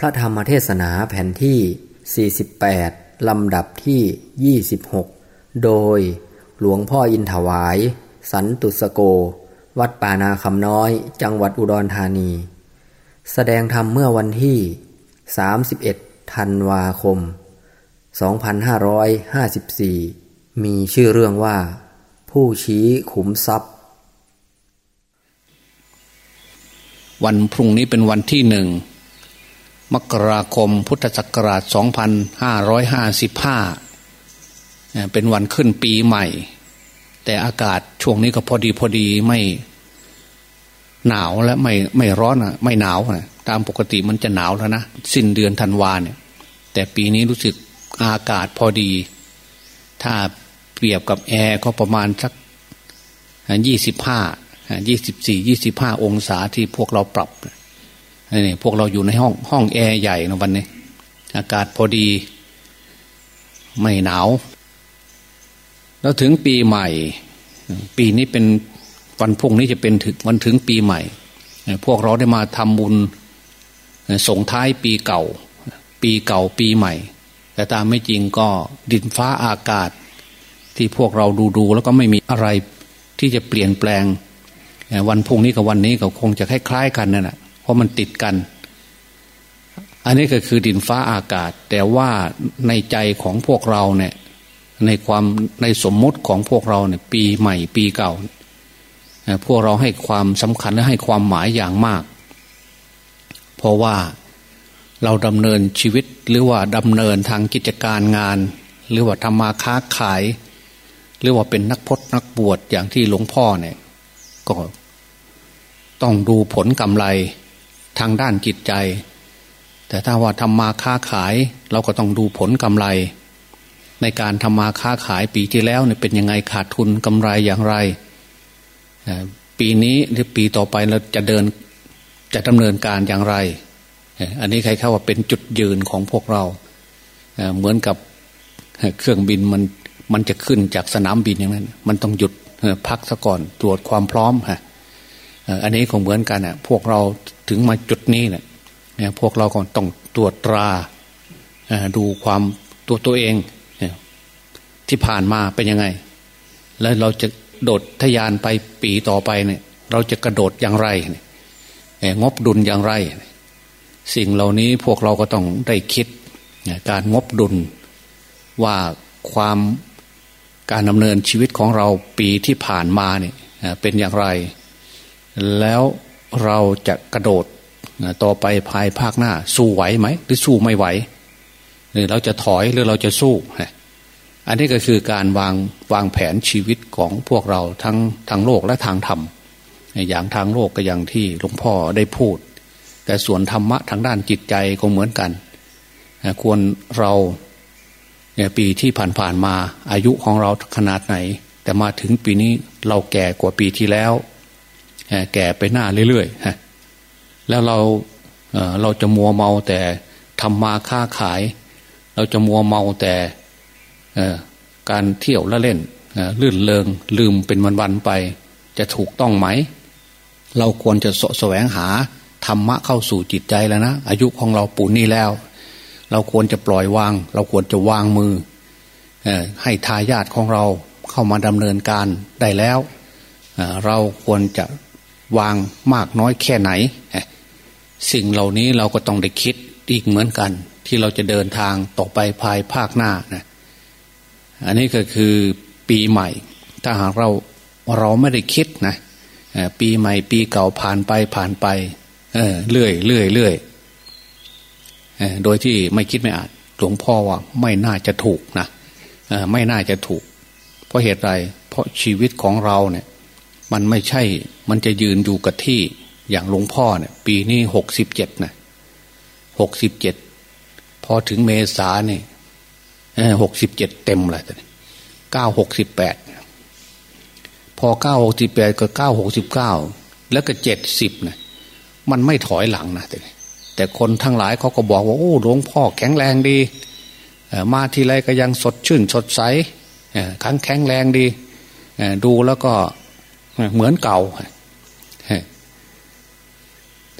พระธรรมเทศนาแผ่นที่ 48 ลำดับที่ 26 โดยหลวงพ่ออินถวาย สันตุสโก วัดป่านาคำน้อย จังหวัดอุดรธานี แสดงธรรมเมื่อวันที่ 31 ธันวาคม 2554 มีชื่อเรื่องว่า ผู้ชี้ขุมทรัพย์ วันพรุ่งนี้เป็นวันที่หนึ่ง มกราคมพุทธศักราช 2555 เป็นวันขึ้นปีใหม่ แต่อากาศช่วงนี้ก็พอดีพอดีไม่หนาวและไม่ไม่ร้อนอะ ไม่หนาวอะตามปกติมันจะหนาวแล้วนะ สิ้นเดือนธันวาเนี่ย แต่ปีนี้รู้สึกอากาศพอดี ถ้าเปรียบกับแอร์ก็ประมาณสักยี่สิบห้ายี่สิบสี่ยี่สิบห้าองศาที่พวกเราปรับ นี่พวกเราอยู่ในห้องห้องแอร์ใหญ่นะวันนี้ อากาศพอดี ไม่หนาว แล้วถึงปีใหม่ ปีนี้เป็นวันพุ่งนี้จะเป็นถึงวันถึงปีใหม่ พวกเราได้มาทำบุญส่งท้ายปีเก่า ปีเก่าปีใหม่ แต่ตามไม่จริงก็ดินฟ้าอากาศ ที่พวกเราดูดูแล้วก็ไม่มีอะไรที่จะเปลี่ยนแปลง วันพุ่งนี้กับวันนี้ก็คงจะคล้ายๆกันนั่นแหละ เพราะมันติดกัน อันนี้ก็คือดินฟ้าอากาศ แต่ว่าในใจของพวกเราเนี่ย ในความในสมมติของพวกเราเนี่ย ปีใหม่ปีเก่า พวกเราให้ความสำคัญและให้ความหมายอย่างมาก เพราะว่าเราดำเนินชีวิตหรือว่าดำเนินทางกิจการงาน หรือว่าทำมาค้าขาย หรือว่าเป็นนักพจนักบวชอย่างที่หลวงพ่อเนี่ย ก็ต้องดูผลกำไร ทางด้านจิตใจ แต่ถ้าว่าทำมาค้าขาย เราก็ต้องดูผลกำไร ในการทำมาค้าขายปีที่แล้วเนี่ยเป็นยังไงขาดทุนกำไรอย่างไร ปีนี้หรือปีต่อไปเราจะเดินจะดำเนินการอย่างไร อันนี้ใครเข้าว่าเป็นจุดยืนของพวกเรา เหมือนกับเครื่องบินมันมันจะขึ้นจากสนามบินอย่างนั้น มันต้องหยุดพักซะก่อนตรวจความพร้อมฮะ อันนี้คงเหมือนกันอะ พวกเราถึงมาจุดนี้เนี่ยพวกเราก็ต้องตรวจตราดูความตัวตัวเองที่ผ่านมาเป็นยังไง แล้วเราจะโดดทยานไปปีต่อไปเนี่ย เราจะกระโดดอย่างไรงบดุลอย่างไร สิ่งเหล่านี้พวกเราก็ต้องได้คิดการงบดุลว่าความการดำเนินชีวิตของเราปีที่ผ่านมาเนี่ยเป็นอย่างไร แล้วเราจะกระโดดต่อไปภายภาคหน้า สู้ไหวไหม หรือสู้ไม่ไหวหรือเราจะถอยหรือเราจะสู้ อันนี้ก็คือการวางวางแผนชีวิตของพวกเราทั้งทางโลกและทางธรรม อย่างทางโลกก็อย่างที่หลวงพ่อได้พูด แต่ส่วนธรรมะทางด้านจิตใจก็เหมือนกัน ควรเราเนี่ยปีที่ผ่านๆมาอายุของเราขนาดไหน แต่มาถึงปีนี้เราแก่กว่าปีที่แล้ว แก่ไปหน้าเรื่อยๆแล้วเราเราจะมัวเมาแต่ทำมาค้าขาย เราจะมัวเมาแต่การเที่ยวละเล่นลื่นเลงลืมเป็นวันๆไป จะถูกต้องไหม เราควรจะสะแสวงหาธรรมะเข้าสู่จิตใจแล้วนะ อายุของเราปูนนี้แล้ว เราควรจะปล่อยวาง เราควรจะวางมือให้ทายาทของเราเข้ามาดำเนินการได้แล้ว เราควรจะ วางมากน้อยแค่ไหน สิ่งเหล่านี้เราก็ต้องได้คิดอีกเหมือนกัน ที่เราจะเดินทางต่อไปภายภาคหน้านะอันนี้ก็คือปีใหม่ ถ้าหากเราเราไม่ได้คิดนะปีใหม่ปีเก่าผ่านไปผ่านไปเออเรื่อยเรื่อยเรื่อยโดยที่ไม่คิดไม่อาจหลวงพ่อว่าไม่น่าจะถูกนะไม่น่าจะถูก เพราะเหตุไรเพราะชีวิตของเราเนี่ย มันไม่ใช่ มันจะยืนอยู่กับที่อย่างหลวงพ่อเนี่ย ปีนี้หกสิบเจ็ดนะหกสิบเจ็ดพอถึงเมษาเนี่ยหกสิบเจ็ดเต็มเลยเก้าหกสิบแปดพอเก้าหกสิบแปดก็เก้าหกสิบเก้าแล้วก็เจ็ดสิบนะมันไม่ถอยหลังนะแต่แต่คนทั้งหลายเขาก็บอกว่าโอ้หลวงพ่อแข็งแรงดีมาทีไรก็ยังสดชื่นสดใสขังแข็งแรงดีดูแล้วก็ เหมือนเก่า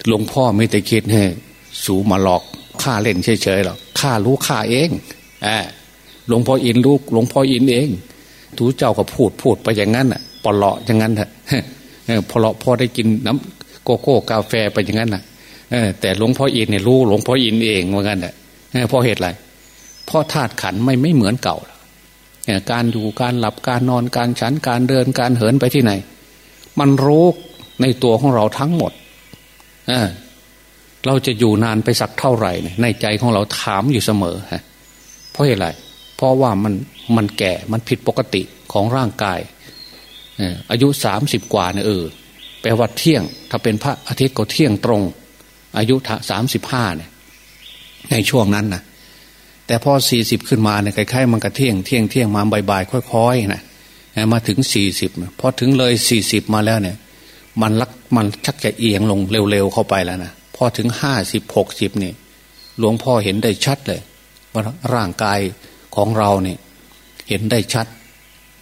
หลวงพ่อไม่แต่คิดให้สูมาหลอกข้าเล่นเฉยๆหรอกข้ารู้ข้าเองอหลวงพ่ออินลูกหลวงพ่ออินเองทูเจ้าก็พูดพูดไปอย่างนั้นอะปลาะอย่างนั้นเถอะพอเลาะพอได้กินน้ำโกโก้กาแฟไปอย่างนั้นอะแต่หลวงพ่ออินเนี่ยรู้หลวงพ่ออินเองเหมือนกันอะเพราะเหตุอะไรเพราะธาตุขันไม่ไม่เหมือนเก่าการอยู่การหลับการนอนการฉันการเดินการเหินไปที่ไหน มันรู้ในตัวของเราทั้งหมดเเราจะอยู่นานไปสักเท่าไหร่ในใจของเราถามอยู่เสมอฮะเพราะอะไรเพราะว่ามันมันแก่มันผิดปกติของร่างกายอายุสามสิบกว่าเนี่ยเออแปลว่าเที่ยง ถ้าเป็นพระอาทิตย์ก็เที่ยงตรง อายุสามสิบห้าเนี่ย ในช่วงนั้นนะแต่พอสี่สิบขึ้นมาเนี่ยคล้ายๆมันก็เที่ยงเที่ยงเที่ยงมาบ่ายๆค่อยๆนะ มาถึงสี่สิบพอถึงเลยสี่สิบมาแล้วเนี่ย มันลักมันชักจะเอียงลงเร็วๆเข้าไปแล้วนะพอถึงห้าสิบหกสิบนี่หลวงพ่อเห็นได้ชัดเลย ว่าร่างกายของเราเนี่ยเห็นได้ชัด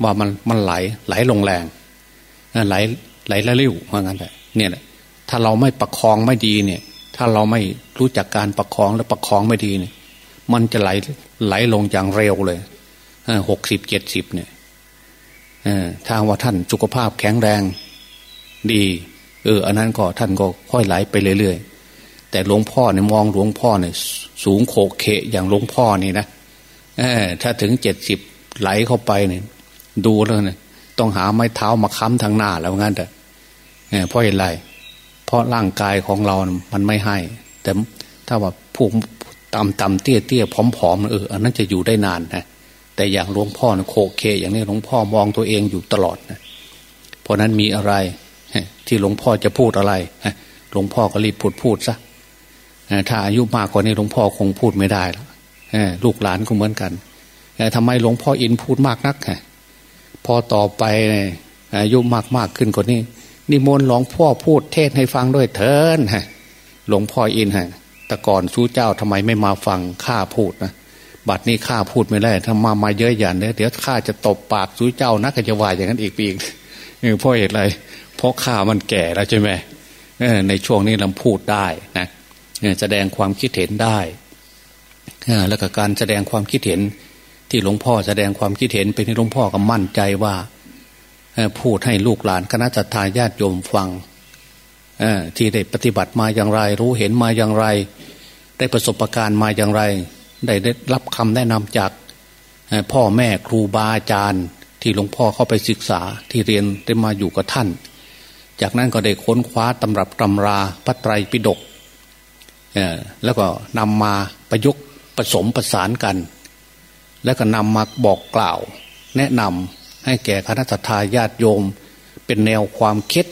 ว่ามันมันไหลไหลลงแรงไหลไหลละลิ้วว่างั้นแหละเนี่ยถ้าเราไม่ประคองไม่ดีเนี่ย ถ้าเราไม่รู้จักการประคองและประคองไม่ดีเนี่ย มันจะไหลไหลลงอย่างเร็วเลยหกสิบเจ็ดสิบเนี่ย ถ้าว่าท่านสุขภาพแข็งแรง ดี เออ อันนั้นก็ท่านก็ค่อยไหลไปเรื่อยๆ แต่หลวงพ่อเนี่ยมองหลวงพ่อเนี่ยสูงโขกเขอย่างหลวงพ่อนี่นะอถ้าถึงเจ็ดสิบไหลเข้าไปเนี่ย ดูแล้วเนี่ยต้องหาไม้เท้ามาค้ำทางหน้าแล้วงั้นแต่เพราะอะไร เพราะร่างกายของเรามันไม่ให้ แต่ถ้าว่าผูกต่ำต่ำเตี้ยเตี้ยผอมๆเอออันนั้นจะอยู่ได้นานนะ แต่อย่างหลวงพ่อเนี่ยโคเค อย่างนี้หลวงพ่อมองตัวเองอยู่ตลอดนะเพราะนั้นมีอะไรที่หลวงพ่อจะพูดอะไรหลวงพ่อก็รีบพูดพูดซะถ้าอายุมากกว่านี้หลวงพ่อคงพูดไม่ได้แล้วลูกหลานก็เหมือนกันทำไมหลวงพ่ออินพูดมากนักพอต่อไปอายุมากมากขึ้นกว่านี้นิมนต์หลวงพ่อพูดเทศให้ฟังด้วยเถินฮะหลวงพ่ออินฮะแต่ก่อนชู้เจ้าทำไมไม่มาฟังข้าพูดนะ บัดนี้ข้าพูดไม่ได้ถ้ามามาเยอะอย่างนี้เดี๋ยวข้าจะตบปากชู้เจ้านะก็จะว่าอย่างนั้นอีกปีกเพราะเหตุอะไรเพราะข้ามันแก่แล้วใช่ไหมในช่วงนี้เราพูดได้นะแสดงความคิดเห็นได้แล้วก็การแสดงความคิดเห็นที่หลวงพ่อแสดงความคิดเห็นเป็นที่หลวงพ่อก็มั่นใจว่าพูดให้ลูกหลานคณะจัตตาญาติโยมฟังที่ได้ปฏิบัติมาอย่างไร รู้เห็นมาอย่างไร ได้ประสบการณ์มาอย่างไร ได้ได้รับคำแนะนำจากพ่อแม่ครูบาอาจารย์ ที่หลวงพ่อเข้าไปศึกษาที่เรียนได้มาอยู่กับท่าน จากนั้นก็ได้ค้นคว้าตำรับตำราพระไตรปิฎกแล้วก็นำมาประยุกต์ผสมประสานกัน แล้วก็นำมาบอกกล่าว แนะนำให้แก่คณะทาญาติโยม เป็นแนวความคิด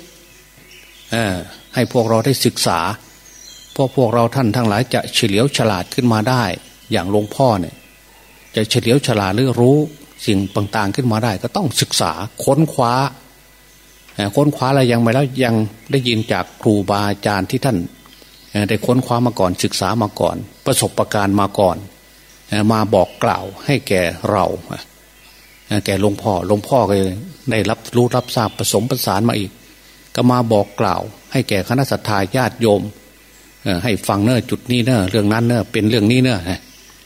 ให้พวกเราได้ศึกษาเพราะพวกเราท่านทั้งหลายจะเฉลียวฉลาดขึ้นมาได้ อย่างหลวงพ่อเนี่ย จะเฉลียวฉลาดหรือรู้สิ่งต่างๆขึ้นมาได้ ก็ต้องศึกษาค้นคว้าค้นคว้าอะไรยังไม่แล้วยังได้ยินจากครูบาอาจารย์ที่ท่านได้ค้นคว้ามาก่อนศึกษามาก่อน ประสบประการมาก่อน มาบอกกล่าวให้แก่เราแก่หลวงพ่อหลวงพ่อก็ได้รับรู้รับทราบผสมประสานมาอีก ก็มาบอกกล่าว ให้แก่คณะสัตยาญาติโยมให้ฟังเนอจุดนี้เนอเรื่องนั้นเนอเป็นเรื่องนี้เน้อ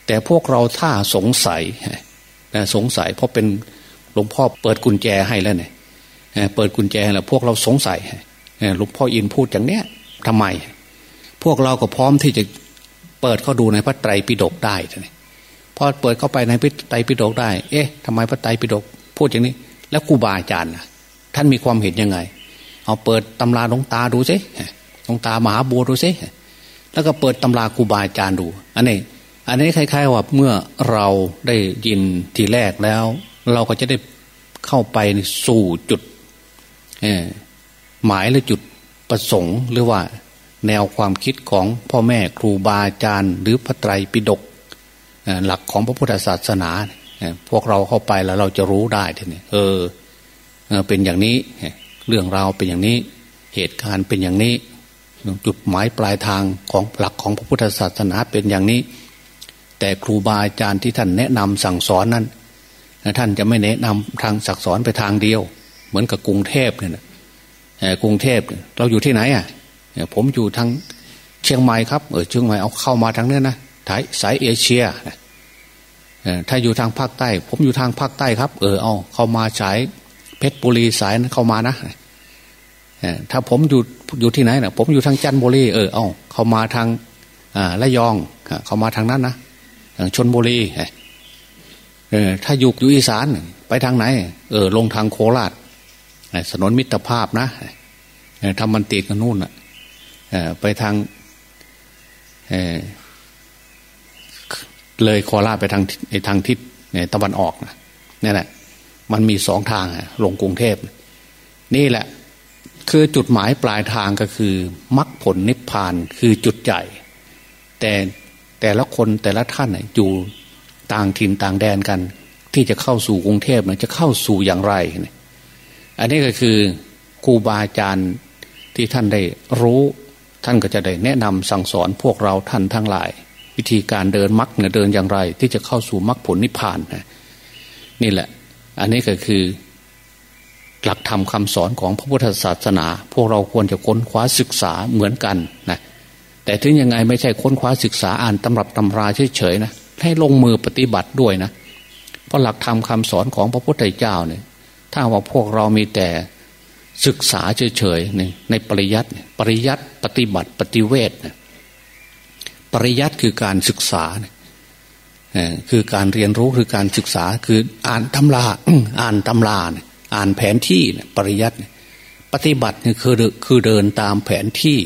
แต่พวกเราถ้าสงสัยสงสัยเพราะเป็นหลวงพ่อเปิดกุญแจให้แล้วเนี่ยเปิดกุญแจแล้วพวกเราสงสัยหลวงพ่ออินพูดอย่างเนี้ยทำไม พวกเราก็พร้อมที่จะเปิดเข้าดูในพระไตรปิฎกได้เลยพอเปิดเข้าไปในพระไตรปิฎกได้ เอ๊ะทำไมพระไตรปิฎกพูดอย่างนี้ แล้วครูบาอาจารย์ท่านมีความเห็นยังไง เอาเปิดตำราหลวงตาดูสิหลวงตามหาบัวดูสิแล้วก็เปิดตำราครูบาอาจารย์ดู อันนี้ อันนี้คล้าย ๆ ว่าเมื่อเราได้ยินทีแรกแล้ว เราก็จะได้เข้าไปสู่จุดหมายหรือจุดประสงค์ หรือว่าแนวความคิดของพ่อแม่ครูบาอาจารย์ หรือพระไตรปิฎกหลักของพระพุทธศาสนา พวกเราเข้าไปแล้วเราจะรู้ได้ทีนี้เออเป็นอย่างนี้เรื่องราวเป็นอย่างนี้เหตุการณ์เป็นอย่างนี้ จุดหมายปลายทางของหลักของพระพุทธศาสนาเป็นอย่างนี้ แต่ครูบาอาจารย์ที่ท่านแนะนำสั่งสอนนั้นท่านจะไม่แนะนำทางสั่งสอนไปทางเดียว เหมือนกับกรุงเทพเนี่ยกรุงเทพเราอยู่ที่ไหนอะผมอยู่ทางเชียงใหม่ครับเออเชียงใหม่เอาเข้ามาทางเนี้ยนะสายเอเชียถ้าอยู่ทางภาคใต้ ผมอยู่ทางภาคใต้ครับ เออเอาเข้ามาสายเพชรบุรีสายนั้นเข้ามานะถ้าผมอยู่อยู่ที่ไหนนะผมอยู่ทางจันทบุรีเออเอาเข้ามาทางระยองเข้ามาทางนั้นนะ ชนบุรีเออถ้าอยู่อยู่อีสาน ไปทางไหน เออ ลงทางโคราชสนนมิตรภาพนะทำมันติดกันนู่นอะไปทางเลยโคราชไปทางทางทิศตะวันออกนะนี่แหละมันมีสองทางลงกรุงเทพ นี่แหละ คือจุดหมายปลายทางก็คือมรรคผลนิพพานคือจุดใหญ่ แต่ แต่ละคนแต่ละท่านอยู่ต่างถิ่นต่างแดนกัน ที่จะเข้าสู่กรุงเทพจะเข้าสู่อย่างไร อันนี้ก็คือครูบาอาจารย์ที่ท่านได้รู้ ท่านก็จะได้แนะนำสั่งสอนพวกเราท่านทั้งหลาย วิธีการเดินมรรคเนี่ยเดินอย่างไร ที่จะเข้าสู่มรรคผลนิพพานนะนี่แหละ อันนี้ก็คือ หลักธรรมคาสอนของพระพุทธศาสนา พวกเราควรจะค้นคว้าศึกษาเหมือนกันนะ แต่ถึงยังไงไม่ใช่ค้นคว้าศึกษาอ่านตำรับตำราเฉยๆนะให้ลงมือปฏิบัติด้วยนะ เพราะหลักธรรมคาสอนของพระพุทธเจ้าเนี่ย ถ้าว่าพวกเรามีแต่ศึกษาเฉยๆในในปริยัติปริยัติปฏิบัติปฏิเวทปริยัติคือการศึกษาคือการเรียนรู้คือการศึกษาคืออ่านตำราอ่านตำราอ่านแผนที่ปริยัติปฏิบัติคือคือเดินตามแผนที่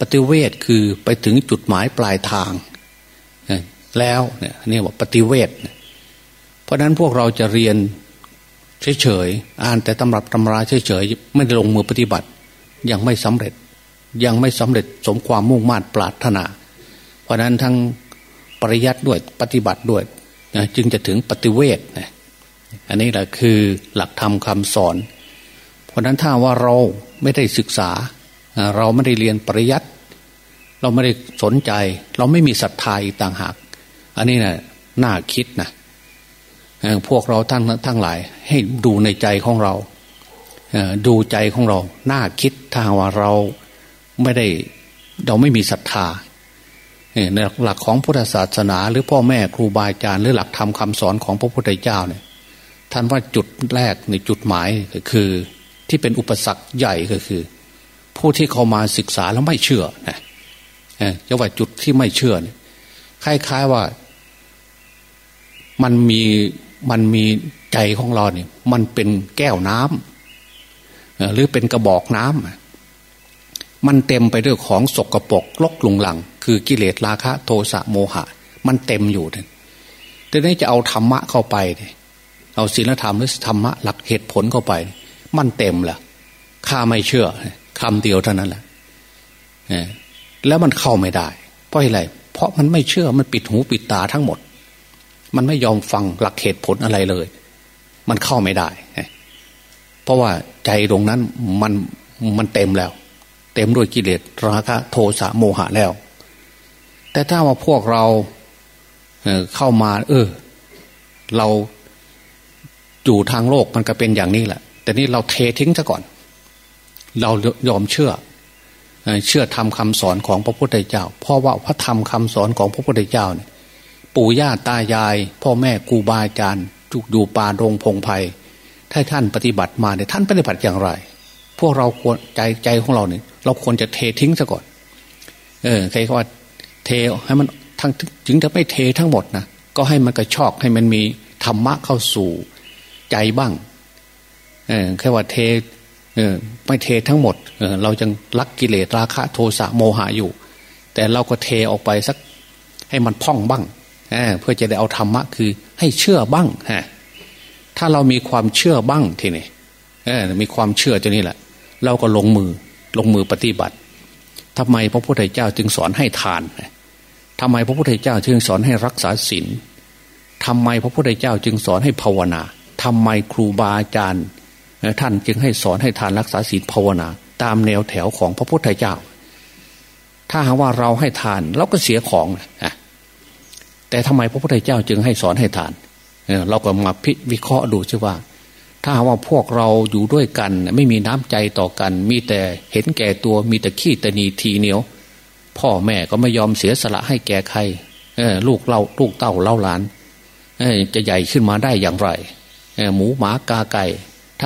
ปฏิเวทคือไปถึงจุดหมายปลายทาง แล้วเนี่ยนี่ว่าปฏิเวทเพราะนั้นพวกเราจะเรียนเฉยๆอ่านแต่ตำรับตำราเฉยๆไม่ลงมือปฏิบัติ ยังไม่สำเร็จยังไม่สำเร็จสมความมุ่งมั่นปรารถนา เพราะนั้นทั้งปริยัติด้วยปฏิบัติด้วยจึงจะถึงปฏิเวทนะอันนี้แหละคือหลักธรรมคาสอน เพราะนั้นถ้าว่าเราไม่ได้ศึกษา เราไม่ได้เรียนปริยัติเราไม่ได้สนใจ เราไม่มีศรัทธาอีกต่างหาก อันนี้นะน่าคิดนะพวกเราทั้งทั้งหลาย ให้ดูในใจของเราดูใจของเรา น่าคิดถ้าว่าเราไม่ได้เราไม่มีศรัทธาในหลักของพุทธศาสนา หรือพ่อแม่ครูบาอาจารย์หรือหลักธรรมคาสอนของพระพุทธเจ้าเนี่ย ท่านว่าจุดแรกในจุดหมายก็คือ ที่เป็นอุปสรรคใหญ่ก็คือ ผู้ที่เข้ามาศึกษาแล้วไม่เชื่อนะจะว่าจุดที่ไม่เชื่อเนี่ยคล้ายๆว่า มันมีมันมีใจของเราเนี่ย มันเป็นแก้วน้ำหรือเป็นกระบอกน้ำมันเต็มไปด้วยของสกรปรกลกลุงหลัง คือกิเลสราคะ โทสะโมหะ มันเต็มอยู่เนี่ยแต่นี้จะเอาธรรมะเข้าไปเอาศีลธรรมหรือธรรมะหลักเหตุผลเข้าไป มันเต็มแหละข้าไม่เชื่อ คำเดียวเท่านั้นแหละแล้วมันเข้าไม่ได้ เพราะอะไร เพราะมันไม่เชื่อมันปิดหูปิดตาทั้งหมด มันไม่ยอมฟังหลักเหตุผลอะไรเลย มันเข้าไม่ได้ เพราะว่าใจตรงนั้นมันมันเต็มแล้ว เต็มด้วยกิเลสราคะโทสะโมหะแล้ว แต่ถ้าว่าพวกเราเเข้ามา เออ เราอยู่ทางโลกมันก็เป็นอย่างนี้แหละ แต่นี่เราเททิ้งซะก่อน เรายอมเชื่อ เชื่อทำคำสอนของพระพุทธเจ้า เพราะว่าพระธรรมคำสอนของพระพุทธเจ้าเนี่ยปู่ย่าตายาย พ่อแม่ครูบาอาจารย์จุกอยู่ป่ารงพงไพ่ถ้าท่านปฏิบัติมาเนี่ยท่านปฏิบัติอย่างไร พวกเราควรใจใจของเราเนี่ยเราควรจะเททิ้งซะก่อน เออใครว่าเทให้มันทั้งถึงจะไม่เททั้งหมดนะก็ให้มันกระชอกให้มันมีธรรมะเข้าสู่ใจบ้าง เออแค่ว่าเท ไม่เททั้งหมดเออเราจึงรักกิเลสราคะโทสะโมหะอยู่ แต่เราก็เทออกไปสักให้มันพ่องบ้างเพื่อจะได้เอาธรรมะคือ ให้เชื่อบ้างฮะถ้าเรามีความเชื่อบ้างทีนี้มีความเชื่อตัวนี้แหละ เราก็ลงมือลงมือปฏิบัติทำไมพระพุทธเจ้าจึงสอนให้ทานทำไมพระพุทธเจ้าจึงสอนให้รักษาศีลทำไมพระพุทธเจ้าจึงสอนให้ภาวนาทำไมครูบาอาจารย์ ท่านจึงให้สอนให้ทานรักษาศีลภาวนา ตามแนวแถวของพระพุทธเจ้า ถ้าหากว่าเราให้ทานเราก็เสียของนะแต่ทำไมพระพุทธเจ้าจึงให้สอนให้ทานเราก็มาพิวิเคราะห์ดูใช่ว่า ถ้าว่าพวกเราอยู่ด้วยกัน ไม่มีน้ำใจต่อกัน มีแต่เห็นแก่ตัวมีแต่ขี้ตนีทีเหนียว พ่อแม่ก็ไม่ยอมเสียสละให้แก่ใครลูกเล่าลูกเต้าเล่าหลานจะใหญ่ขึ้นมาได้อย่างไรหมูหมากาไก่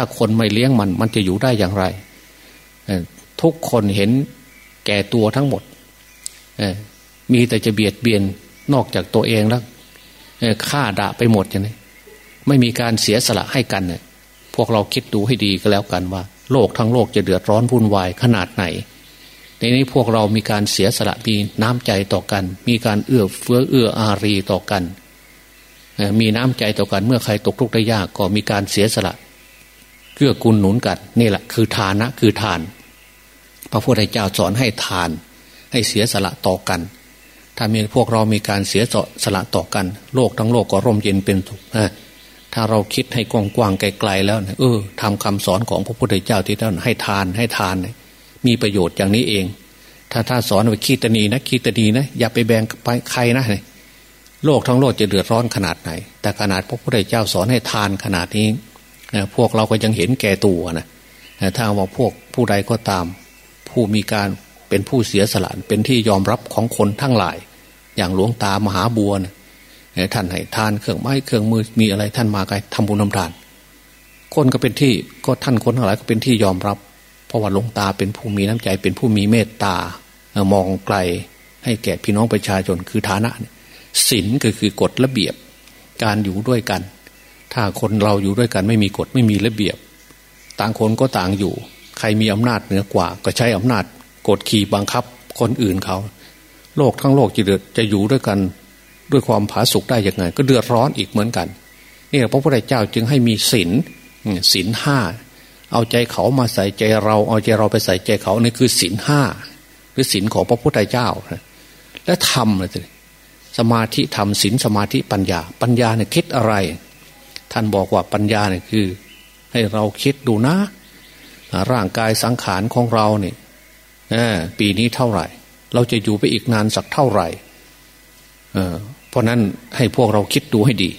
ถ้าคนไม่เลี้ยงมัน มันจะอยู่ได้อย่างไร ทุกคนเห็นแก่ตัวทั้งหมด มีแต่จะเบียดเบียนนอกจากตัวเองแล้วฆ่าด่าไปหมดอย่างนี้ไม่มีการเสียสละให้กันเนี่ยพวกเราคิดดูให้ดีก็แล้วกันว่า โลกทั้งโลกจะเดือดร้อนวุ่นวายขนาดไหน ในนี้พวกเรามีการเสียสละมีน้ำใจต่อกัน มีการเอื้อเฟื้อเอื้ออารีต่อกันมีน้ำใจต่อกันเมื่อใครตกทุกข์ได้ยากก็มีการเสียสละ เกื้อกูลหนุนกันนี่แหละคือทานะคือทาน พระพุทธเจ้าสอนให้ทาน ให้เสียสละต่อกัน ถ้ามีพวกเรามีการเสียสละต่อกัน โลกทั้งโลกก็ร่มเย็นเป็นสุขถ้าเราคิดให้กว้างๆไกลๆแล้วเออทำคำสอนของพระพุทธเจ้าที่ท่านให้ทานให้ทานมีประโยชน์อย่างนี้เอง ถ้าถ้าสอนว่าคีตนีนะคีตนีนะอย่าไปแบ่งไปใครนะโลกทั้งโลกจะเดือดร้อนขนาดไหน แต่ขนาดพระพุทธเจ้าสอนให้ทานขนาดนี้ พวกเราก็ยังเห็นแก่ตัวนะถ้าว่าพวกผู้ใดก็ตาม ผู้มีการเป็นผู้เสียสละเป็นที่ยอมรับของคนทั้งหลาย อย่างหลวงตามหาบัวนะท่านให้ทานเครื่องไม้เครื่องมือมีอะไรท่านมาไกทำบุญทำทาน คนก็เป็นที่ก็ท่านคนทั้งหลายก็เป็นที่ยอมรับ เพราะว่าหลวงตาเป็นผู้มีน้ำใจเป็นผู้มีเมตตามองไกลให้แก่พี่น้องประชาชนคือฐานะศีลก็คือกฎระเบียบการอยู่ด้วยกัน ถ้าคนเราอยู่ด้วยกันไม่มีกฎไม่มีระเบียบ ต่างคนก็ต่างอยู่ ใครมีอำนาจเหนือกว่า ก็ใช้อำนาจกดขี่บังคับคนอื่นเขา โลกทั้งโลกจะเดือดจะอยู่ด้วยกัน ด้วยความผาสุกได้ยังไง ก็เดือดร้อนอีกเหมือนกันนี่พระพุทธเจ้าจึงให้มีศีลศีลห้าเอาใจเขามาใส่ใจเรา เอาใจเราไปใส่ใจเขานี่คือศีลห้าหรือศีลของพระพุทธเจ้า และธรรมเลยสมาธิธรรมศีลสมาธิปัญญา ปัญญาเนี่ยคิดอะไร ท่านบอกว่าปัญญาเนี่ยคือ ให้เราคิดดูนะ ร่างกายสังขารของเราเนี่ยปีนี้เท่าไหร่ เราจะอยู่ไปอีกนานสักเท่าไหร่เพราะนั้นให้พวกเราคิดดูให้ดี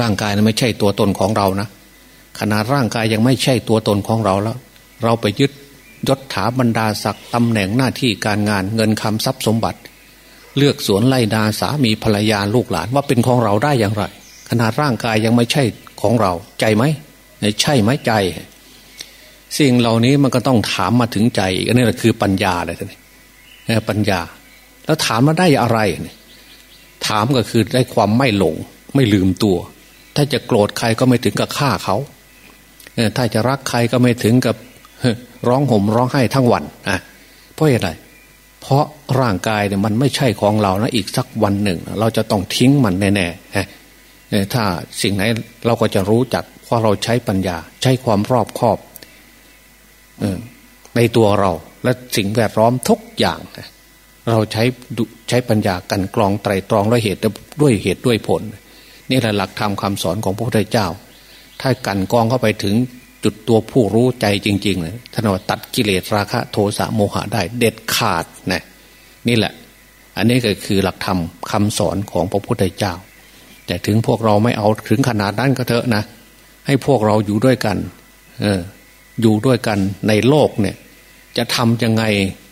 ร่างกายไม่ใช่ตัวตนของเรานะขนาดร่างกายยังไม่ใช่ตัวตนของเราแล้ว เราไปยึดยศถาบรรดาศักดิ์ตำแหน่งหน้าที่การงานเงินคำทรัพย์สมบัติ เลือกสวนไล่ดาสามีภรรยาลูกหลานว่าเป็นของเราได้อย่างไร ขนาดร่างกายยังไม่ใช่ของเราใจไหมใช่ไหมใจ สิ่งเหล่านี้มันก็ต้องถามมาถึงใจอันนี้แหละคือปัญญาเลยท่านปัญญา แล้วถามมาได้อะไร ถามก็คือได้ความไม่หลง ไม่ลืมตัว ถ้าจะโกรธใครก็ไม่ถึงกับฆ่าเขาถ้าจะรักใครก็ไม่ถึงกับร้องห่มร้องไห้ทั้งวันอะเพราะอะไรเพราะร่างกายเนี่ยมันไม่ใช่ของเรานะอีกสักวันหนึ่ง เราจะต้องทิ้งมันแน่ๆ ถ้าสิ่งไหนเราก็จะรู้จักเพราะเราใช้ปัญญา ใช้ความรอบคอบในตัวเราและสิ่งแวดล้อมทุกอย่าง เราใช้ใช้ปัญญากันกรองไตรตรองด้วยเหตุด้วยเหตุด้วยผล นี่แหละหลักธรรมคาสอนของพระพุทธเจ้า ถ้ากันกรองเข้าไปถึงจุดตัวผู้รู้ใจจริงๆเลยท่านว่าตัดกิเลสราคะโทสะโมหะได้เด็ดขาดนะนี่แหละ อันนี้ก็คือหลักธรรมคาสอนของพระพุทธเจ้า แต่ถึงพวกเราไม่เอาถึงขนาดนั้นก็เถอะนะ ให้พวกเราอยู่ด้วยกัน เออ อยู่ด้วยกันในโลกเนี่ย จะทำยังไง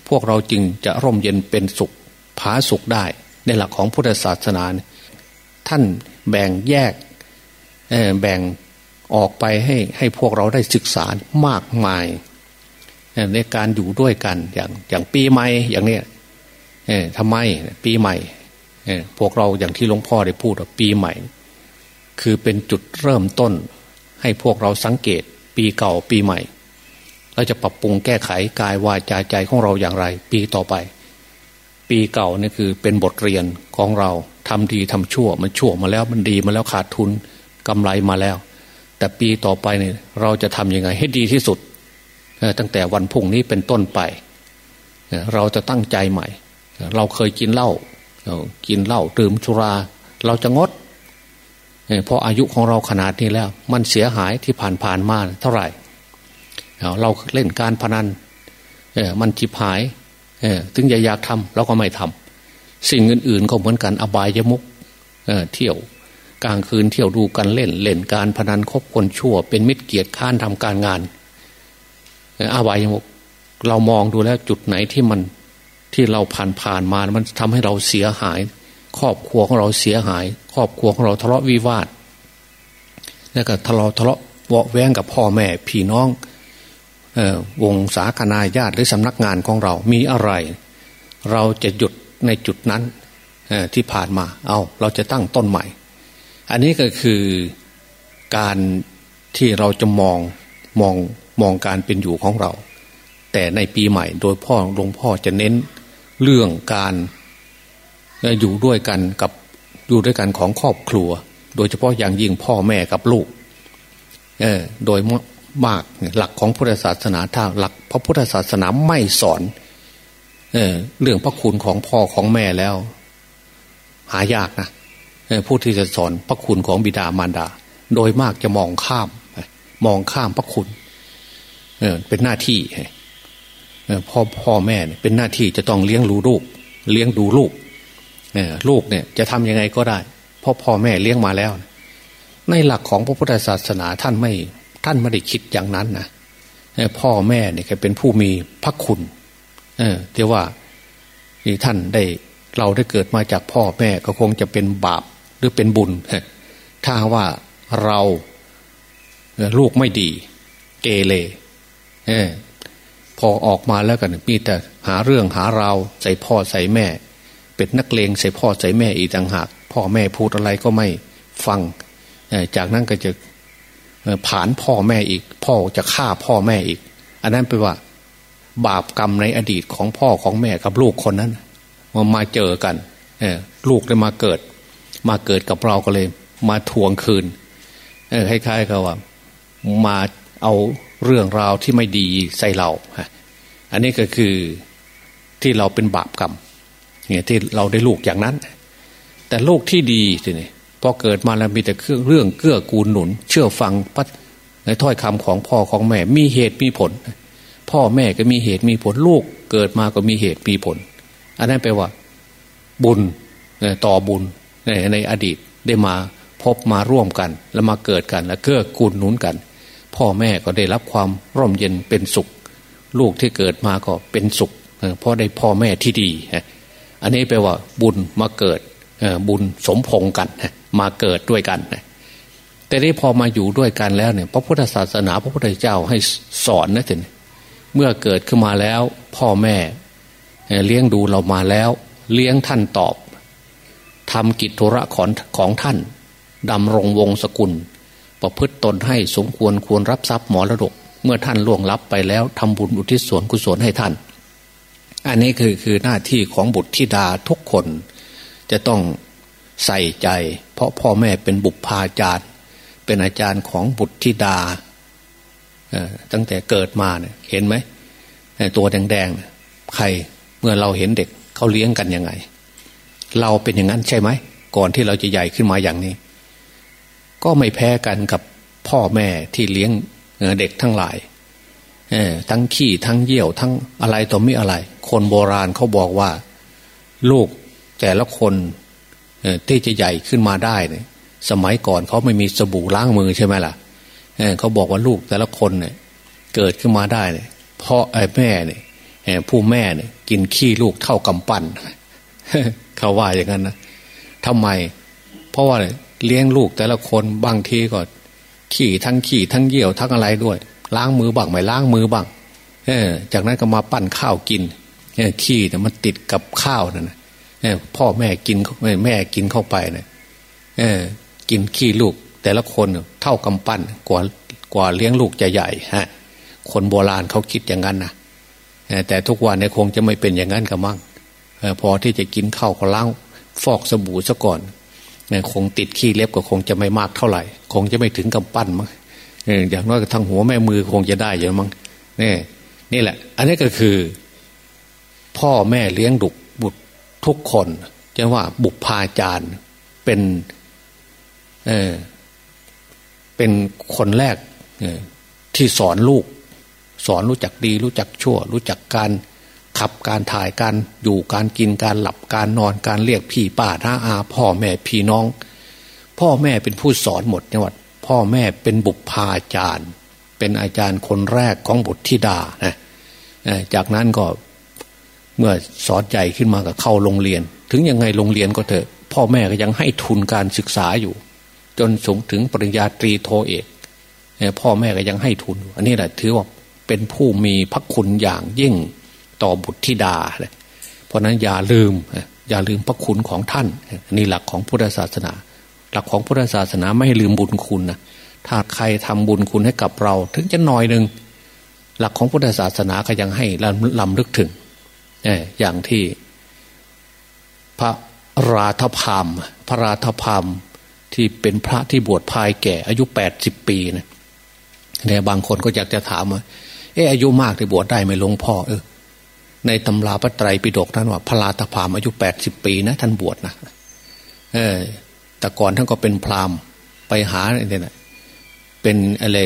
พวกเราจึงจะร่มเย็นเป็นสุขผาสุขได้ ในหลักของพุทธศาสนา ท่านแบ่งแยกแบ่งออกไปให้ให้พวกเราได้ศึกษามากมาย ในการอยู่ด้วยกันอย่างอย่างปีใหม่อย่างเนี้ยทำไมปีใหม่ พวกเราอย่างที่หลวงพ่อได้พูดว่าปีใหม่ คือเป็นจุดเริ่มต้น ให้พวกเราสังเกต ปีเก่าปีใหม่เราจะปรับปรุงแก้ไขกายวาจาใจของเราอย่างไร ปีต่อไป ปีเก่านี่คือเป็นบทเรียนของเราทำดีทำชั่ว มันชั่วมาแล้วมันดีมาแล้วขาดทุนกำไรมาแล้ว แต่ปีต่อไปเนี่ยเราจะทำยังไงให้ดีที่สุดตั้งแต่วันพุ่งนี้เป็นต้นไป เราจะตั้งใจใหม่ เราเคยกินเหล้า กินเหล้าดื่มชุรา เราจะงดเพราะอายุของเราขนาดนี้แล้ว มันเสียหายที่ผ่านผ่านมาเท่าไหร่เราเล่นการพนันมันจิบหายถึงจะอยากทำเราก็ไม่ทำสิ่งอื่นๆก็เหมือนกันอบายยมุกเเที่ยวกลางคืนเที่ยวดูกันเล่น เล่นการพนันคบคนชั่ว เป็นมิตรเกียรติข้านทำการงานอาบายยมุกเรามองดูแล้วจุดไหนที่มัน ที่เราผ่านผ่านมา มันทำให้เราเสียหาย ครอบครัวของเราเสียหาย ครอบครัวของเราทะเลาะวิวาทแล้วก็ทะเลาะทะเลาะเบาแวงกับพ่อแม่พี่น้องวงสาคนาญาติหรือสำนักงานของเรา มีอะไร เราจะหยุดในจุดนั้นที่ผ่านมา เอาเราจะตั้งต้นใหม่ อันนี้ก็คือการที่เราจะมองมองมองการเป็นอยู่ของเรา แต่ในปีใหม่โดยพ่อหลวงพ่อจะเน้น เรื่องการอยู่ด้วยกันกับอยู่ด้วยกันของครอบครัว โดยเฉพาะอย่างยิ่งพ่อแม่กับลูกเออโดยมากหลักของพุทธศาสนาถ้าหลักพระพุทธศาสนาไม่สอนเออเรื่องพระคุณของพ่อของแม่แล้ว หายากนะผู้ที่จะสอนพระคุณของบิดามารดา โดยมากจะมองข้าม มองข้ามพระคุณเออเป็นหน้าที่ พ่อพ่อแม่เป็นหน้าที่จะต้องเลี้ยงดูลูก เลี้ยงดูลูกลูกเนี่ยจะทำยังไงก็ได้พราะพ่อแม่เลี้ยงมาแล้ว ในหลักของพระพุทธศาสนาท่านไม่ท่านไม่ได้คิดอย่างนั้นนะพ่อแม่เนี่ยเป็นผู้มีพระคุณเออที่ว่าที่ท่านได้เราได้เกิดมาจากพ่อแม่ก็คงจะเป็นบาปหรือเป็นบุญถ้าว่าเราลูกไม่ดี เกเรเพอออกมาแล้วกันมีแต่หาเรื่องหาราวใส่พ่อใส่แม่ เป็นนักเลงใส่พ่อใส่แม่อีกต่างหาก พ่อแม่พูดอะไรก็ไม่ฟัง จากนั้นก็จะผ่านพ่อแม่อีก พ่อจะฆ่าพ่อแม่อีก อันนั้นเป็นว่า บาปกรรมในอดีตของพ่อของแม่กับลูกคนนั้นมามาเจอกันลูกเลยมาเกิด มาเกิดกับเราก็เลย มาทวงคืนคล้ายๆกับว่า มาเอา เรื่องราวที่ไม่ดีใส่เราอันนี้ก็คือที่เราเป็นบาปกรรมเนี่ยที่เราได้ลูกอย่างนั้น แต่ลูกที่ดีทีนี้พอเกิดมาแล้วมีแต่เรื่องเรื่องเกื้อกูลหนุน เชื่อฟังปัดในถ้อยคำของพ่อของแม่ มีเหตุมีผล พ่อแม่ก็มีเหตุมีผลลูก เกิดมาก็มีเหตุมีผล อันนั้นแปลว่า บุญต่อบุญในในอดีตได้มาพบมาร่วมกัน แล้วมาเกิดกัน แล้วเกื้อกูลหนุนกัน พ่อแม่ก็ได้รับความร่มเย็นเป็นสุข ลูกที่เกิดมาก็เป็นสุขเพราะได้พ่อแม่ที่ดีอันนี้แปลว่าบุญมาเกิดบุญสมพงกันมาเกิดด้วยกันแต่นี้พอมาอยู่ด้วยกันแล้วเนี่ย พระพุทธศาสนาพระพุทธเจ้าให้สอนนะท่านเมื่อเกิดขึ้นมาแล้ว พ่อแม่เลี้ยงดูเรามาแล้ว เลี้ยงท่านตอบทำกิจธุระของของท่านดำรงวงศกุล ประพฤติตนให้สมควรควรรับทรัพย์หมอระดก เมื่อท่านล่วงลับไปแล้วทำบุญอุทิศส่วนกุศลให้ท่าน อันนี้คือคือหน้าที่ของบุตรธิดาทุกคน จะต้องใส่ใจ เพราะพ่อแม่เป็นบุพพาจารย์ เป็นอาจารย์ของบุตรธิดาตั้งแต่เกิดมาเนี่ยเห็นไหมตัวแดงๆใครเมื่อเราเห็นเด็กเขาเลี้ยงกันยังไง เราเป็นอย่างนั้นใช่ไหมก่อนที่เราจะใหญ่ขึ้นมาอย่างนี้ ก็ไม่แพ้กันกับพ่อแม่ที่เลี้ยงเด็กทั้งหลายทั้งขี้ทั้งเยี่ยวทั้งอะไรต่อไม่อะไร คนโบราณเขาบอกว่า ลูกแต่ละคนที่จะใหญ่ขึ้นมาได้เนี่ยสมัยก่อนเขาไม่มีสบู่ล้างมือใช่ไหมล่ะเขาบอกว่าลูกแต่ละคนเนี่ยเกิดขึ้นมาได้เนี่ยพ่อไอ้แม่เนี่ยผู้แม่เนี่ยกินขี้ลูกเท่ากำปั้นเขาว่าอย่างนั้นนะทำไม เพราะว่า เลี้ยงลูกแต่ละคนบางทีก็ขี้ทั้งขี้ทั้งเยี่ยวทั้งอะไรด้วย ล้างมือบ้างไม่ล้างมือบ้างเออจากนั้นก็มาปั้นข้าวกินขี้เนี่มันติดกับข้าวนั่นพ่อแม่กินแม่กินเข้าไปเนี่ยกินขี้ลูกแต่ละคนเท่ากำปั้นกว่ากว่าเลี้ยงลูกจะใหญ่ฮะ คนโบราณเขาคิดอย่างนั้นนะแต่ทุกวันเนี่ยคงจะไม่เป็นอย่างนั้นกันมั้งพอที่จะกินข้าวก็ล้างฟอกสบู่ซะก่อน คงติดขี้เล็บก็คงจะไม่มากเท่าไหร่ คงจะไม่ถึงกำปั้นมั้งอย่างน้อยก็ทั้งหัวแม่มือคงจะได้อยู่มั้งนี่นี่แหละ อันนี้ก็คือ พ่อแม่เลี้ยงดุบุตรทุกคนจะว่าบุพาจารย์เป็นเออเป็นคนแรกที่สอนลูก สอนรู้จักดี รู้จักชั่ว รู้จักการ ขับการถ่ายการอยู่การกินการหลับการนอนการเรียกพี่ป้าน้าอา พ่อแม่พี่น้อง พ่อแม่เป็นผู้สอนหมดจังหวัดพ่อแม่เป็นบุพาจารย์ เป็นอาจารย์คนแรกของบุตรธิดานะจากนั้นก็เมื่อสอนใหญ่ขึ้นมาก็เข้าโรงเรียน ถึงยังไงโรงเรียนก็เถอะ พ่อแม่ก็ยังให้ทุนการศึกษาอยู่ จนสูงถึงปริญญาตรีโทเอกพ่อแม่ก็ยังให้ทุน อันนี้แหละถือว่าเป็นผู้มีพระคุณอย่างยิ่ง ต่อบุตรธิดาเลยเพราะนั้นอย่าลืม อย่าลืมพระคุณของท่าน นี่หลักของพุทธศาสนา หลักของพุทธศาสนาไม่ให้ลืมบุญคุณนะถ้าใครทำบุญคุณให้กับเรา ถึงจะน้อยหนึ่งหลักของพุทธศาสนาก็ยังให้ลำลึกถึงอย่างที่ พระราธพาม พระราธพามที่เป็นพระที่บวชภายแก่ อายุแปดสิบปีนะเนี่ยบางคนก็อยากจะถามว่าเอออายุมากที่บวชได้ไหมหลวงพ่อเออ ในตำราพระไตรปิฎกนั้นว่าพระราธพามอายุแปดสิบปีนะท่านบวชนะเออแต่ก่อนท่านก็เป็นพราหมณ์ไปหาเนี่ยนะเป็นอะไร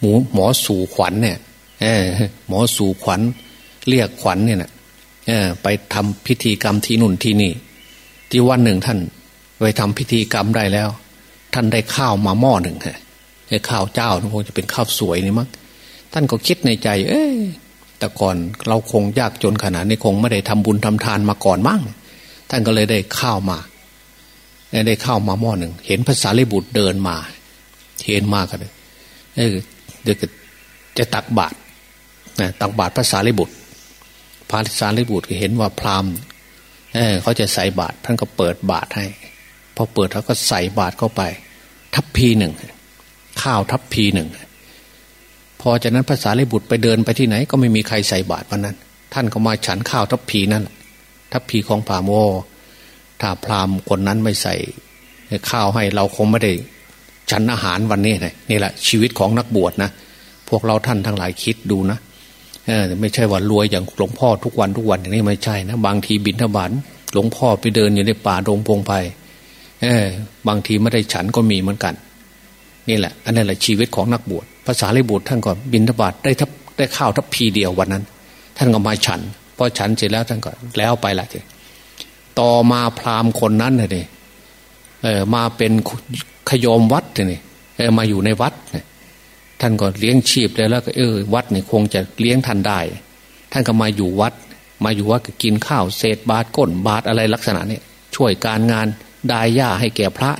หมูหมอสู่ขวัญเนี่ยเออหมอสู่ขวัญ เรียกขวัญเนี่ยนะเออไปทำพิธีกรรมที่นุ่นที่นี่ ที่วันหนึ่งท่านไปทำพิธีกรรมได้แล้ว ท่านได้ข้าวมาหม้อหนึ่งฮะข้าวเจ้าคงจะเป็นข้าวสวยนี่มั้งท่านก็คิดในใจ เอ้ แต่ก่อนเราคงยากจนขนาดนี้คงไม่ได้ทำบุญทำทานมาก่อนมั้งท่านก็เลยได้ข้าวมาได้ข้าวมาหม้อหนึ่งเห็นภาษาลิบุตรเดินมา เห็นมากันเลยเออเดี๋ยวจะตักบาตรนะตักบาตรภาษาลิบุตรพระสารีบุตรเห็นว่าพราหมณ์เเขาจะใส่บาตรท่านก็เปิดบาตรให้พอเปิดเขาก็ใส่บาตรเข้าไป ทัพพีหนึ่งข้าวทัพพีหนึ่ง พอจากนั้นภาษาลิบุตรไปเดินไปที่ไหน ก็ไม่มีใครใส่บาตรวันนั้น ท่านก็มาฉันข้าวทัพพีนั่นทัพพีของพราหมณ์ถ้าพราหมณ์คนนั้นไม่ใส่ข้าวให้เราคงไม่ได้ฉันอาหารวันนี้นี่แหละชีวิตของนักบวชนะพวกเราท่านทั้งหลายคิดดูนะไม่ใช่ว่ารวยอย่างหลวงพ่อทุกวันทุกวันอย่างนี้ไม่ใช่นะบางทีบินทบาทหลวงพ่อไปเดินอยู่ในป่าดงพงไพ่บางทีไม่ได้ฉันก็มีเหมือนกัน นี่แหละ อันนี้แหละชีวิตของนักบวชาษาลิบุตรท่านก็บินทบาทได้ทับได้ข้าวทับพีเดียววันนั้น ท่านก็มาฉันพอฉันเสร็จแล้วท่านก็แล้วไปละทีต่อมาพราหมณ์คนนั้นเลยเออมาเป็นขยมวัดเลยเออมาอยู่ในวัดเนี่ยท่านก็เลี้ยงชีพได้แล้วก็เออวัดนี่คงจะเลี้ยงท่านได้ ท่านก็มาอยู่วัด มาอยู่วัดก็กินข้าวเศษบาทก้นบาทอะไรลักษณะนี้ช่วยการงานดายย่าให้แก่พระ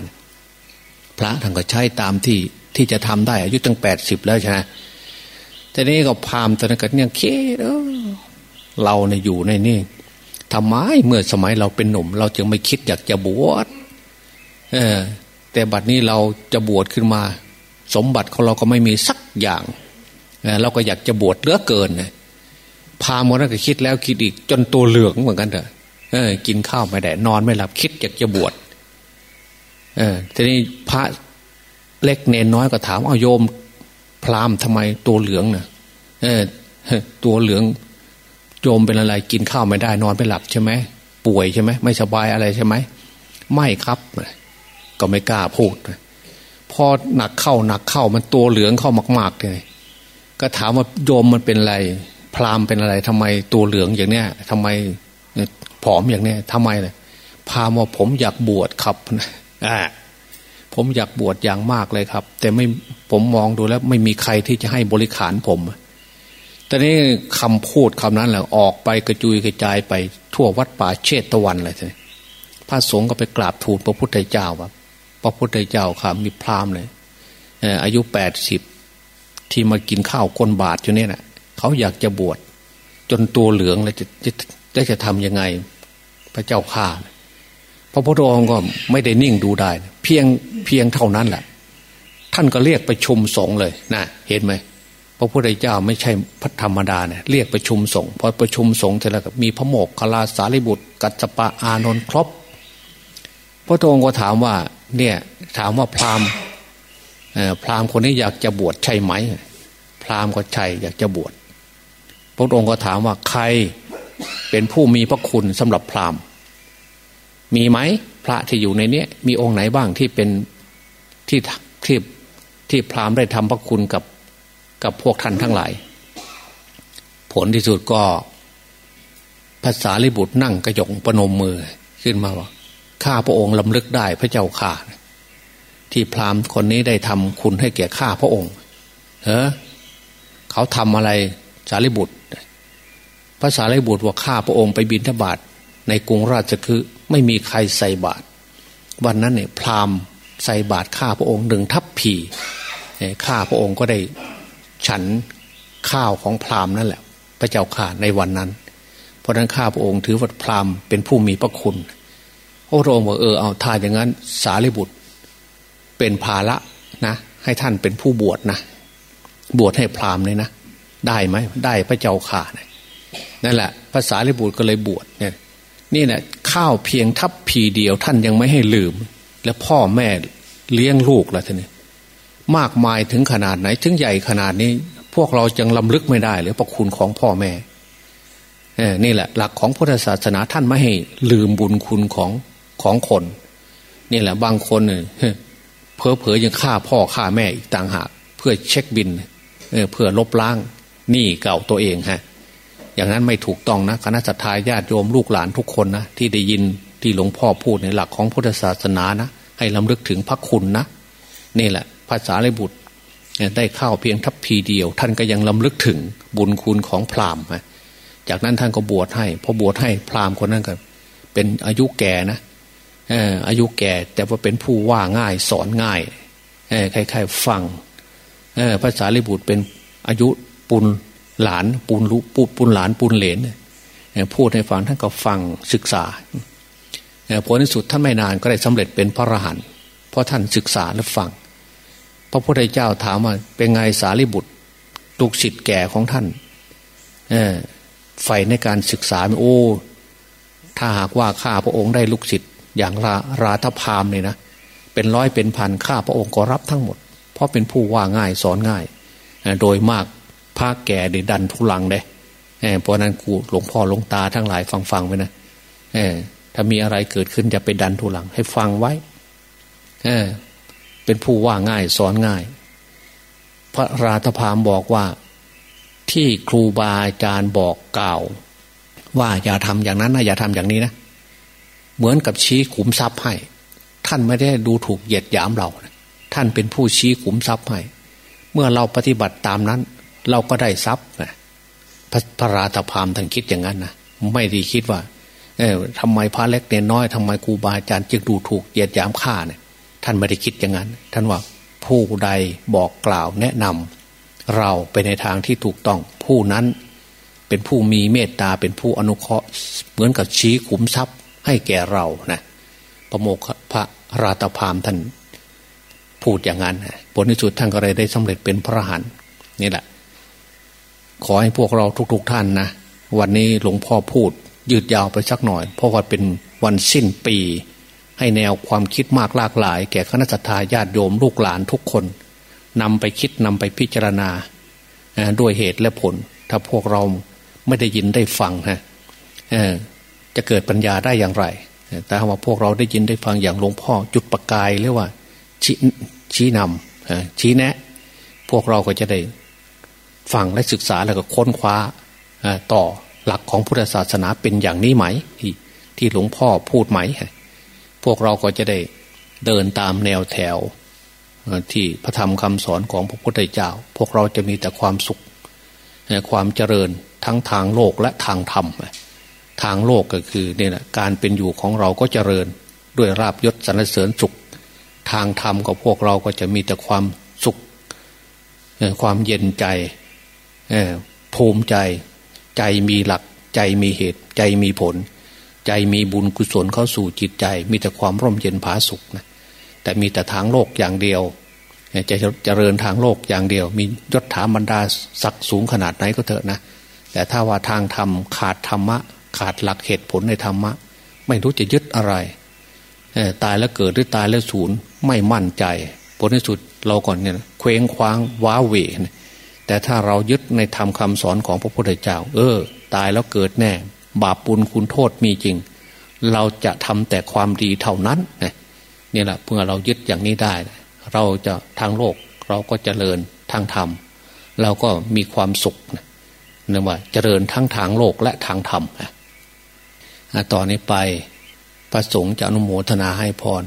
พระท่านก็ใช้ตามที่ ที่จะทำได้ อายุตั้งแปดสิบแล้วใช่ไหมทีนี้ก็พามตอนนั้นก็เนี่ยเคเออเราเนี่ยอยู่ในนี่ทำไมเมื่อสมัยเราเป็นหนุ่ม เราจึงไม่คิดอยากจะบวชเออ แต่บัดนี้เราจะบวชขึ้นมา สมบัติของเราก็ไม่มีสักอย่างเราก็อยากจะบวชเหลือเกินพามนันก็คิดแล้วคิดอีก จนตัวเหลืองเหมือนกันเถอะกินข้าวไม่ได้นอนไม่หลับคิดอยากจะบวชเออทีนี้พระ เล็กเนนน้อยก็ถามเอาโยม พราหมณ์ทำไมตัวเหลืองเนะเออตัวเหลืองโยมเป็นอะไรกินข้าวไม่ได้นอนไม่หลับใช่ไหมป่วยใช่ไหมไม่สบายอะไรใช่ไหมไม่ครับ ก็ไม่กล้าพูดพอหนักเข้าหนักเข้ามันตัวเหลืองเข้ามากๆเลยก็ถามว่าโยมมันเป็นอะไร พรามเป็นอะไรทำไมตัวเหลืองอย่างเนี้ยทำไมผอมอย่างเนี้ยทำไมเลยพามว่าผมอยากบวชครับอ่า ผมอยากบวชอย่างมากเลยครับ แต่ไม่ผมมองดูแล้ว ไม่มีใครที่จะให้บริขารผมต่นี้คำพูดคำนั้นแหละออกไปกระจุยกระจายไปทั่ววัดป่าเชตตะวันเลยพระสงฆ์ก็ไปกราบทูลพระพุทธเจ้าว่าพระพุทธเจ้าค่ะมีพราหมณ์เลยอายุแปดสิบที่มากินข้าวก้นบาทอยู่เนี่ยนะเขาอยากจะบวชจนตัวเหลืองเลยจะจะจะจะทำยังไง พระเจ้าข่า พระพุทธองค์ก็ไม่ได้นิ่งดูได้ เพียงเพียงเท่านั้นแหละ ท่านก็เรียกประชุมสงฆ์เลยนะเห็นไหมพระพุทธเจ้าไม่ใช่พระธรรมดาเนี่ยเรียกประชุมสงฆ์พอประชุมสงฆ์เสร็จแล้วมีพระโมกขลาสารีบุตร กัจจปะอานนท์ครบพระองค์ก็ถามว่า เนี่ยถามว่าพราหมณ์พราหมณ์คนนี้อยากจะบวชใช่ไหม พราหมณ์ก็ใช่อยากจะบวชพระองค์ก็ถามว่าใครเป็นผู้มีพระคุณสำหรับพราหมณ์ มีไหมพระที่อยู่ในนี้มีองค์ไหนบ้างที่เป็นที่ที่ที่พราหมณ์ได้ทำพระคุณกับกับพวกท่านทั้งหลาย ผลที่สุดก็ภาษาลิบุตรนั่งกระยงประนมมือขึ้นมาว่าข้าพระองค์ลำลึกได้พระเจ้าข่าที่พราหมณ์คนนี้ได้ทำคุณให้แก่ข้าพระองค์เออเขาทำอะไรสารีบุตรภาษาไรบุตรว่าข้าพระองค์ไปบินทบาทในกรุงราชคือ ไม่มีใครใส่บาตรวันนั้นเนี่ยพราหมณ์ใส่บาตรข้าพระองค์หนึ่งทัพผีข้าพระองค์ก็ได้ฉันข้าวของพราหมณ์นั่นแหละ พระเจ้าข่าในวันนั้น เพราะนั้นข้าพระองค์ถือว่าพราหมณ์เป็นผู้มีพระคุณพระองค์บอกเออเอาถ้าอย่างนั้นสารีบุตร เป็นภาระนะ ให้ท่านเป็นผู้บวชนะ บวชให้พราหมณ์เลยนะได้ไหมได้พระเจ้าข่านะนั่นแหละภาษาลิบุตรก็เลยบวชเนี่ย นี่แหละข้าวเพียงทัพพีเดียวท่านยังไม่ให้ลืม และพ่อแม่เลี้ยงลูกแล้วท่านนี่มากมายถึงขนาดไหน ถึงใหญ่ขนาดนี้ พวกเราจังลำลึกไม่ได้หรือพระคุณของพ่อแม่นี่แหละ หลักของพุทธศาสนาท่านไม่ให้ลืมบุญคุณของของคน นี่แหละบางคนเนี่ยเพอเพอยังฆ่าพ่อฆ่าแม่อีกต่างหาก เพื่อเช็คบินเพื่อลบล้างหนี้เก่าตัวเองฮะ อย่างนั้นไม่ถูกต้องนะคณะสัตยาญาติโยมลูกหลานทุกคนนะที่ได้ยินที่หลวงพ่อพูดในหลักของพุทธศาสนานะ ให้ลำลึกถึงพระคุณนะนี่แหละภาษาเลบุตรได้เข้าเพียงทัพพีเดียว ท่านก็ยังลำลึกถึงบุญคุณของพราหมณ์จากนั้นท่านก็บวชให้พอบวชให้พราหมณ์คนนั้นก็เป็นอายุแก่นะอายุแก่แต่ว่าเป็นผู้ว่าง่ายสอนง่ายใครๆฟังภาษาลิบุตรเป็นอายุปุน หลานปูนรู้ปูปุนหลานปูนเหลนพูดให้ฟังท่านก็ฟังศึกษาผลในสุดท่านไม่นานก็ได้สำเร็จเป็นพระอรหันต์เพราะท่านศึกษาและฟัง พระพุทธเจ้าถามว่าเป็นไงสารีบุตรลูกศิษย์แก่ของท่านใฝ่ในการศึกษาโอ้ถ้าหากว่าข้าพระองค์ได้ลูกศิษย์อย่างราราธพามเนี่ยนะเป็นร้อยเป็นพันข้าพระองค์ก็รับทั้งหมด เพราะเป็นผู้ว่าง่ายสอนง่าย โดยมาก พระแก่เดดันทุลังเด้เพราะนั้นกูหลวงพ่อหลวงตาทั้งหลายฟังฟังไว้นะถ้ามีอะไรเกิดขึ้นจะไปดันทุลัง ให้ฟังไว้เเป็นผู้ว่าง่ายสอนง่าย พระราธพามบอกว่าที่ครูบาอาจารย์บอกกล่าว ว่าอย่าทำอย่างนั้นนะอย่าทำอย่างนี้นะเหมือนกับชี้ขุมทรัพย์ให้ ท่านไม่ได้ดูถูกเหยียดหยามเรา ท่านเป็นผู้ชี้ขุมทรัพย์ให้ เมื่อเราปฏิบัติตามนั้น เราก็ได้ทรัพย์นะพระพระราตพามท่านคิดอย่างนั้นนะไม่ได้คิดว่า เออทำไมพระเล็กเนี่ยน้อยทำไมครูบาอาจารย์จึงดูถูกเหยียดหยามข้าเนี่ย ท่านไม่ได้คิดอย่างนั้น ท่านว่าผู้ใดบอกกล่าวแนะนำเราไปในทางที่ถูกต้องผู้นั้นเป็นผู้มีเมตตาเป็นผู้อนุเคราะห์เหมือนกับชี้ขุมทรัพย์ให้แก่เรานะประโมกพระราตพามท่านพูดอย่างนั้นผลที่สุดท่านก็เลยได้สำเร็จเป็นพระหันนี่แหละ ขอให้พวกเราทุกๆทท่านนะวันนี้หลวงพ่อพูด ยืดยาวไปสักหน่อย เพราะว่าเป็นวันสิ้นปี ให้แนวความคิดมากหลากหลาย แก่คณะสัตยาญาติโยมลูกหลานทุกคนนำไปคิดนำไปพิจารณาด้วยเหตุและผล ถ้าพวกเราไม่ได้ยินได้ฟังฮะจะเกิดปัญญาได้อย่างไร แต่ว่าพวกเราได้ยินได้ฟังอย่างหลวงพ่อจุดประกายเรียกว่าชี้ชี้นำชี้แนะ พวกเราก็จะได้ ฟังและศึกษาแล้วก็ค้นคว้าต่อหลักของพุทธศาสนาเป็นอย่างนี้ไหม ที่ที่หลวงพ่อพูดไหม พวกเราก็จะได้เดินตามแนวแถวที่พระธรรมคำสอนของพระพุทธเจ้า พวกเราจะมีแต่ความสุข ความเจริญทั้งทางโลกและทางธรรม ทางโลกก็คือเนี่ยการเป็นอยู่ของเราก็เจริญด้วยราบยศสรรเสริญสุข ทางธรรมกับพวกเราก็จะมีแต่ความสุข ความเย็นใจ ภูมิใจ ใจมีหลัก ใจมีเหตุ ใจมีผล ใจมีบุญกุศลเข้าสู่จิตใจ มีแต่ความร่มเย็นผาสุขนะแต่มีแต่ทางโลกอย่างเดียวจะเจริญทางโลกอย่างเดียว มียศถาบรรดาศักดิ์สูงขนาดไหนก็เถอะนะแต่ถ้าว่าทางธรรมขาดธรรมะ ขาดหลักเหตุผลในธรรมะ ไม่รู้จะยึดอะไรตายแล้วเกิดหรือตายแล้วสูญไม่มั่นใจ ผลที่สุดเราก่อนเนี่ยเคว้งคว้างว้าเหว แต่ถ้าเรายึดในธรรมคาสอนของพระพุทธเจ้า เออ ตายแล้วเกิดแน่ บาปปุลคุณโทษมีจริง เราจะทำแต่ความดีเท่านั้นนี่แหละเพื่อเรายึดอย่างนี้ได้ เราจะทางโลกเราก็เจริญทางธรรม เราก็มีความสุขนะว่าเจริญทั้งทางโลกและทางธรรมต่อนนี้ไปพระสงฆ์จะอนุโมทนาให้พร